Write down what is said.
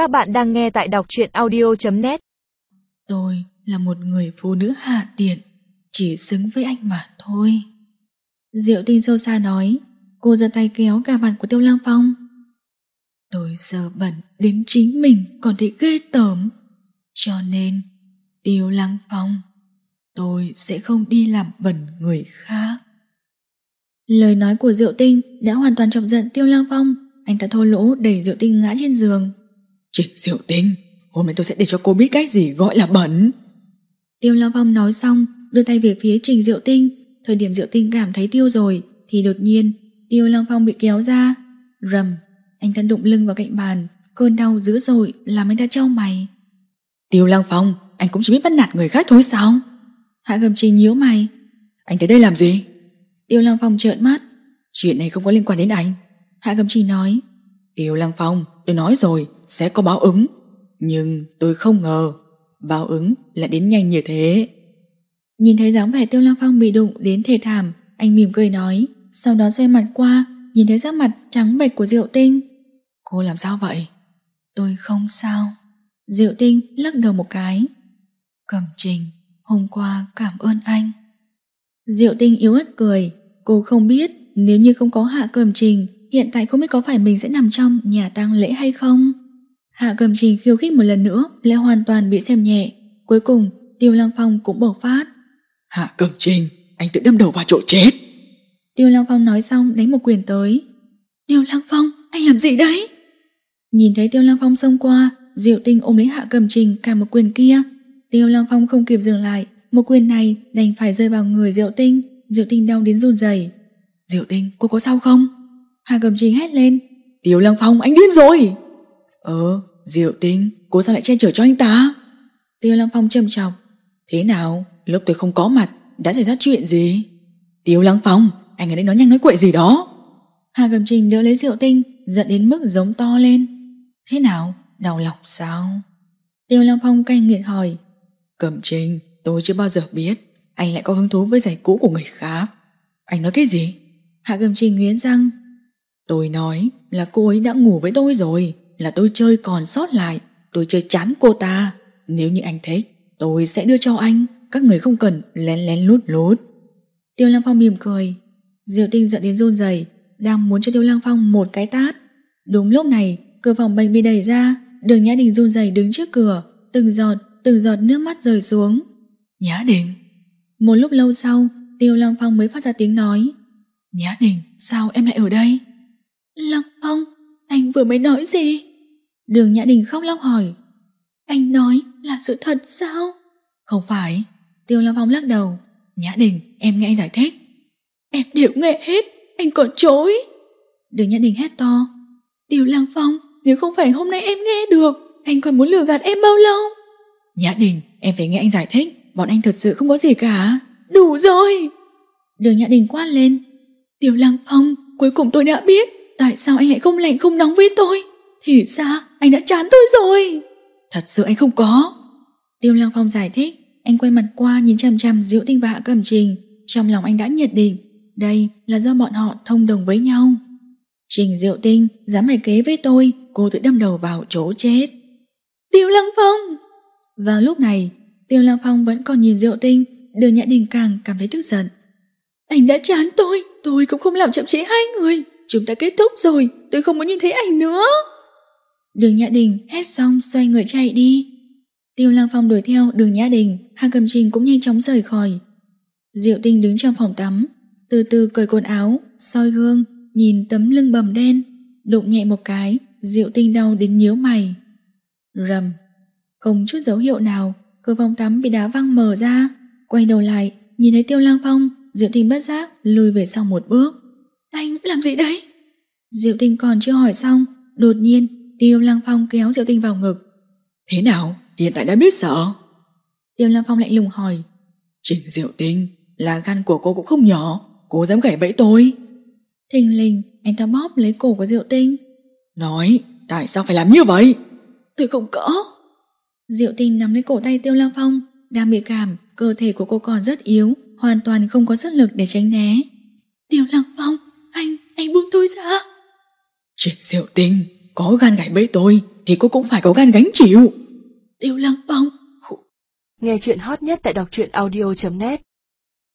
Các bạn đang nghe tại đọc truyện audio.net Tôi là một người phụ nữ hạ tiện, chỉ xứng với anh mà thôi. Diệu tinh sâu xa nói, cô giơ tay kéo cả vạt của Tiêu Lang Phong. Tôi giờ bẩn đến chính mình còn thấy ghê tởm. Cho nên, Tiêu lang Phong, tôi sẽ không đi làm bẩn người khác. Lời nói của Diệu Tinh đã hoàn toàn chọc giận Tiêu lang Phong. Anh ta thô lỗ đẩy Diệu Tinh ngã trên giường. Chị Diệu Tinh, hôm nay tôi sẽ để cho cô biết cái gì gọi là bẩn. Tiêu Lăng Phong nói xong, đưa tay về phía Trình Diệu Tinh. Thời điểm Diệu Tinh cảm thấy tiêu rồi, thì đột nhiên, Tiêu Lăng Phong bị kéo ra. Rầm, anh ta đụng lưng vào cạnh bàn, cơn đau dữ dội làm anh ta trao mày. Tiêu Lăng Phong, anh cũng chỉ biết bắt nạt người khác thôi sao? Hạ Cầm Trình nhíu mày. Anh tới đây làm gì? Tiêu Lăng Phong trợn mắt. Chuyện này không có liên quan đến anh. Hạ Cầm Trình nói. Tiêu Lăng Phong, tôi nói rồi, sẽ có báo ứng. Nhưng tôi không ngờ, báo ứng lại đến nhanh như thế. Nhìn thấy dáng vẻ Tiêu Lăng Phong bị đụng đến thể thảm, anh mỉm cười nói, sau đó xoay mặt qua, nhìn thấy sắc mặt trắng bệch của Diệu Tinh. Cô làm sao vậy? Tôi không sao. Diệu Tinh lắc đầu một cái. Cẩm Trình, hôm qua cảm ơn anh. Diệu Tinh yếu ớt cười, cô không biết nếu như không có Hạ Cẩm Trình, hiện tại không biết có phải mình sẽ nằm trong nhà tang lễ hay không. Hạ Cẩm Trình khiêu khích một lần nữa lại hoàn toàn bị xem nhẹ. Cuối cùng, Tiêu Lăng Phong cũng bộc phát. Hạ Cẩm Trình, anh tự đâm đầu vào chỗ chết. Tiêu Lăng Phong nói xong đánh một quyền tới. Tiêu Lăng Phong, anh làm gì đấy? Nhìn thấy Tiêu Lăng Phong xông qua, Diệu Tinh ôm lấy Hạ Cẩm Trình cả một quyền kia. Tiêu Lăng Phong không kịp dừng lại, một quyền này đành phải rơi vào người Diệu Tinh. Diệu Tinh đau đến run rẩy. Diệu Tinh, cô có sao không? Hạ Cẩm Trình hét lên. Tiêu Lăng Phong, anh điên rồi. Ờ, Diệu Tinh, cô sao lại che chở cho anh ta? Tiêu Lăng Phong trầm trọng. Thế nào, lúc tôi không có mặt, đã xảy ra chuyện gì? Tiêu Lăng Phong, anh ấy đây nói nhanh nói quậy gì đó. Hà Cẩm Trình đỡ lấy Diệu Tinh, giận đến mức giống to lên. Thế nào, đau lòng sao? Tiêu Lăng Phong cay nghiệt hỏi. Cẩm Trình, tôi chưa bao giờ biết anh lại có hứng thú với giày cũ của người khác. Anh nói cái gì? Hạ Cẩm Trình nghiến răng. Tôi nói là cô ấy đã ngủ với tôi rồi, là tôi chơi còn sót lại, tôi chơi chán cô ta. Nếu như anh thích, tôi sẽ đưa cho anh, các người không cần lén lén lút lút. Tiêu Lăng Phong mỉm cười. Diệu Tinh giận đến run rẩy, đang muốn cho Tiêu Lăng Phong một cái tát. Đúng lúc này, cửa phòng bệnh bị đẩy ra, Đường Nhã Đình run rẩy đứng trước cửa, từng giọt, từng giọt nước mắt rơi xuống. Nhã Đình. Một lúc lâu sau, Tiêu Lăng Phong mới phát ra tiếng nói. Nhã Đình, sao em lại ở đây? Lăng Phong, anh vừa mới nói gì? Đường Nhã Đình khóc lóc hỏi. Anh nói là sự thật sao? Không phải. Tiêu Long Phong lắc đầu. Nhã Đình, em nghe anh giải thích. Em đều nghe hết, anh còn chối. Đường Nhã Đình hét to. Tiêu Lăng Phong, nếu không phải hôm nay em nghe được, anh còn muốn lừa gạt em bao lâu? Nhã Đình, em phải nghe anh giải thích, bọn anh thật sự không có gì cả. Đủ rồi. Đường Nhã Đình quát lên. Tiêu Lăng Phong, cuối cùng tôi đã biết tại sao anh lại không lạnh không nóng với tôi. Thì ra anh đã chán tôi rồi. Thật sự anh không có. Tiêu Lăng Phong giải thích, anh quay mặt qua nhìn chằm chằm Diệu Tinh và Hạ Cẩm Trình. Trong lòng anh đã nhận định, đây là do bọn họ thông đồng với nhau. Trình Diệu Tinh dám mày kế với tôi, cô tự đâm đầu vào chỗ chết. Tiêu Lăng Phong! Vào lúc này, Tiêu Lăng Phong vẫn còn nhìn Diệu Tinh, đường Nhã Đình càng cảm thấy tức giận. Anh đã chán tôi, tôi cũng không làm chậm trễ hai người. Chúng ta kết thúc rồi, tôi không muốn nhìn thấy anh nữa. Đường Nhã Đình hét xong xoay người chạy đi. Tiêu Lăng Phong đuổi theo đường Nhã Đình, Hà Cầm Trình cũng nhanh chóng rời khỏi. Diệu Tinh đứng trong phòng tắm, từ từ cởi quần áo, soi gương, nhìn tấm lưng bầm đen, đụng nhẹ một cái, Diệu Tinh đau đến nhíu mày. Rầm, không chút dấu hiệu nào, cửa phòng tắm bị đá văng mở ra, quay đầu lại, nhìn thấy Tiêu Lăng Phong, Diệu Tinh bất giác lùi về sau một bước. Anh làm gì đấy? Diệu Tinh còn chưa hỏi xong, đột nhiên Tiêu Lăng Phong kéo Diệu Tinh vào ngực. Thế nào? Hiện tại đã biết sợ. Tiêu Lăng Phong lạnh lùng hỏi. Trình Diệu Tinh, là gan của cô cũng không nhỏ, cô dám gãy bẫy tôi. Thình lình, anh ta bóp lấy cổ của Diệu Tinh. Nói, tại sao phải làm như vậy? Tôi không có. Diệu Tinh nắm lấy cổ tay Tiêu Lăng Phong, đang bị cảm, cơ thể của cô còn rất yếu, hoàn toàn không có sức lực để tránh né. Tiêu Lăng Phong, anh, anh buông tôi ra. Trình Diệu Tinh, có gan gãy bẫy tôi thì cô cũng phải có gan gánh chịu. Tiêu Lăng Phong Nghe chuyện hot nhất tại đọc truyện audio.net